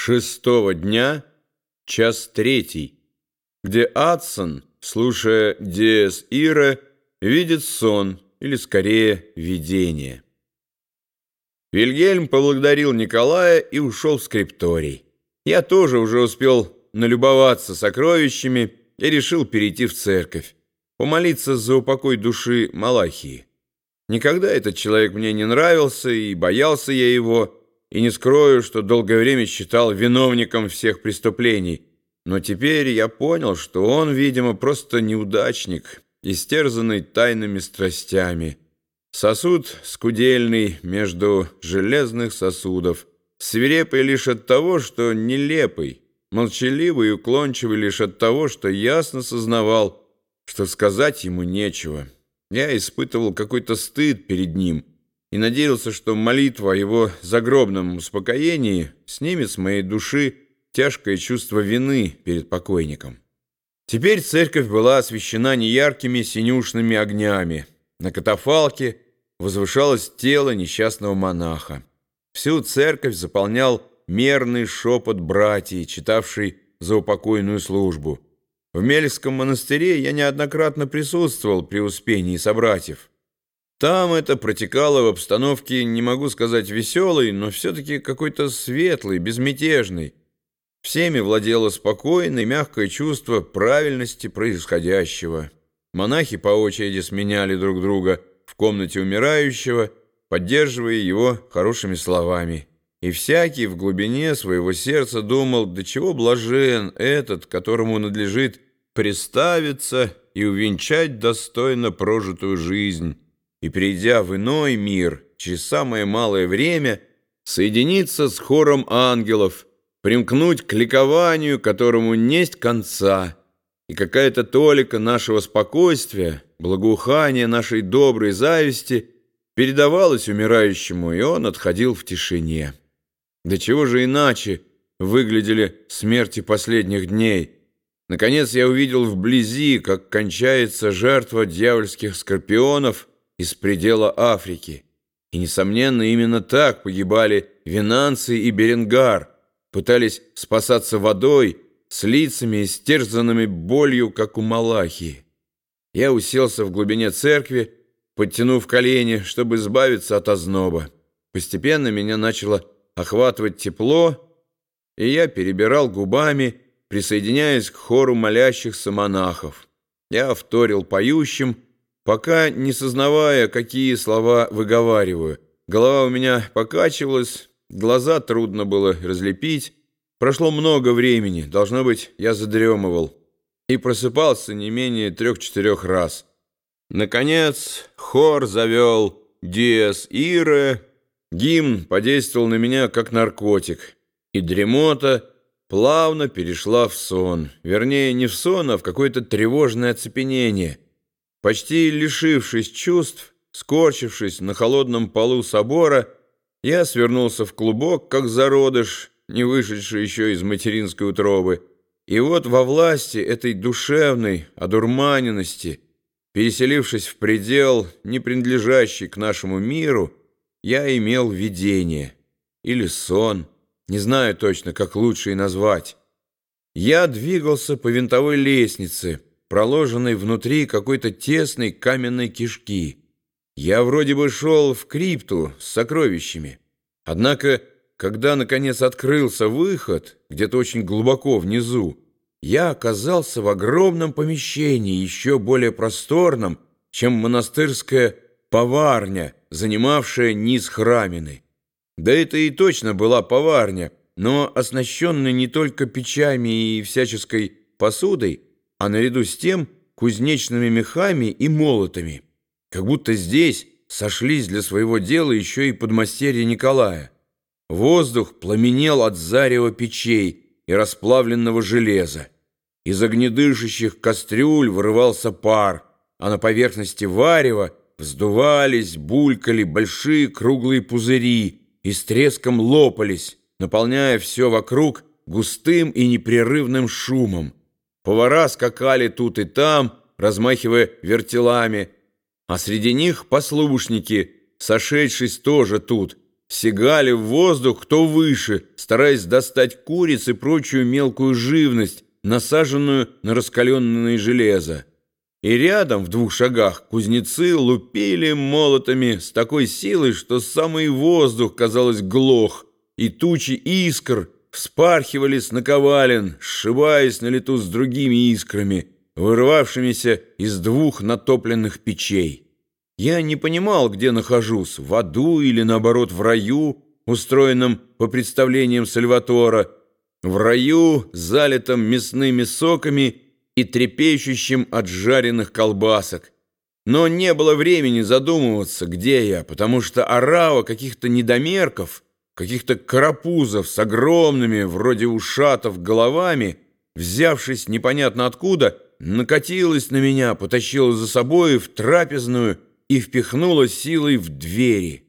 шестого дня, час третий, где Адсон, слушая Диэс Ира, видит сон, или скорее видение. Вильгельм поблагодарил Николая и ушел в скрипторий. Я тоже уже успел налюбоваться сокровищами и решил перейти в церковь, помолиться за упокой души Малахии. Никогда этот человек мне не нравился, и боялся я его, и не скрою, что долгое время считал виновником всех преступлений. Но теперь я понял, что он, видимо, просто неудачник, истерзанный тайными страстями. Сосуд скудельный между железных сосудов, свирепый лишь от того, что нелепый, молчаливый и уклончивый лишь от того, что ясно сознавал, что сказать ему нечего. Я испытывал какой-то стыд перед ним — и надеялся, что молитва о его загробном успокоении снимет с моей души тяжкое чувство вины перед покойником. Теперь церковь была освещена неяркими синюшными огнями. На катафалке возвышалось тело несчастного монаха. Всю церковь заполнял мерный шепот братьев, читавший заупокойную службу. В Мельском монастыре я неоднократно присутствовал при успении собратьев. Там это протекало в обстановке, не могу сказать веселой, но все-таки какой-то светлый, безмятежный. Всеми владело спокойное, мягкое чувство правильности происходящего. Монахи по очереди сменяли друг друга в комнате умирающего, поддерживая его хорошими словами. И всякий в глубине своего сердца думал, до чего блажен этот, которому надлежит представиться и увенчать достойно прожитую жизнь» и, придя в иной мир, через самое малое время, соединиться с хором ангелов, примкнуть к ликованию, которому несть конца, и какая-то толика нашего спокойствия, благоухание нашей доброй зависти передавалась умирающему, и он отходил в тишине. Да чего же иначе выглядели смерти последних дней? Наконец я увидел вблизи, как кончается жертва дьявольских скорпионов — из предела Африки. И, несомненно, именно так погибали Винанций и Беренгар, пытались спасаться водой, с лицами, истерзанными болью, как у Малахии. Я уселся в глубине церкви, подтянув колени, чтобы избавиться от озноба. Постепенно меня начало охватывать тепло, и я перебирал губами, присоединяясь к хору молящихся монахов. Я вторил поющим, пока не сознавая, какие слова выговариваю. Голова у меня покачивалась, глаза трудно было разлепить. Прошло много времени, должно быть, я задремывал. И просыпался не менее трех-четырех раз. Наконец, хор завел «Диас Ире». Гимн подействовал на меня, как наркотик. И дремота плавно перешла в сон. Вернее, не в сон, а в какое-то тревожное оцепенение — Почти лишившись чувств, скорчившись на холодном полу собора, я свернулся в клубок, как зародыш, не вышедший еще из материнской утробы. И вот во власти этой душевной одурманенности, переселившись в предел, не принадлежащий к нашему миру, я имел видение или сон, не знаю точно, как лучше и назвать. Я двигался по винтовой лестнице, проложенной внутри какой-то тесной каменной кишки. Я вроде бы шел в крипту с сокровищами. Однако, когда, наконец, открылся выход, где-то очень глубоко внизу, я оказался в огромном помещении, еще более просторном, чем монастырская поварня, занимавшая низ храмины. Да это и точно была поварня, но оснащенная не только печами и всяческой посудой, а наряду с тем кузнечными мехами и молотами. Как будто здесь сошлись для своего дела еще и подмастерья Николая. Воздух пламенел от зарева печей и расплавленного железа. Из огнедышащих кастрюль вырывался пар, а на поверхности варева вздувались, булькали большие круглые пузыри и с треском лопались, наполняя все вокруг густым и непрерывным шумом. Повара скакали тут и там, размахивая вертелами, а среди них послушники, сошедшись тоже тут, сигали в воздух кто выше, стараясь достать куриц и прочую мелкую живность, насаженную на раскаленное железо. И рядом, в двух шагах, кузнецы лупили молотами с такой силой, что самый воздух, казалось, глох, и тучи искр вспархивали с наковален, сшибаясь на лету с другими искрами, вырвавшимися из двух натопленных печей. Я не понимал, где нахожусь, в аду или, наоборот, в раю, устроенном по представлениям Сальватора, в раю, залитом мясными соками и трепещущим от жареных колбасок. Но не было времени задумываться, где я, потому что орава каких-то недомерков, каких-то карапузов с огромными, вроде ушатов, головами, взявшись непонятно откуда, накатилась на меня, потащила за собой в трапезную и впихнула силой в двери.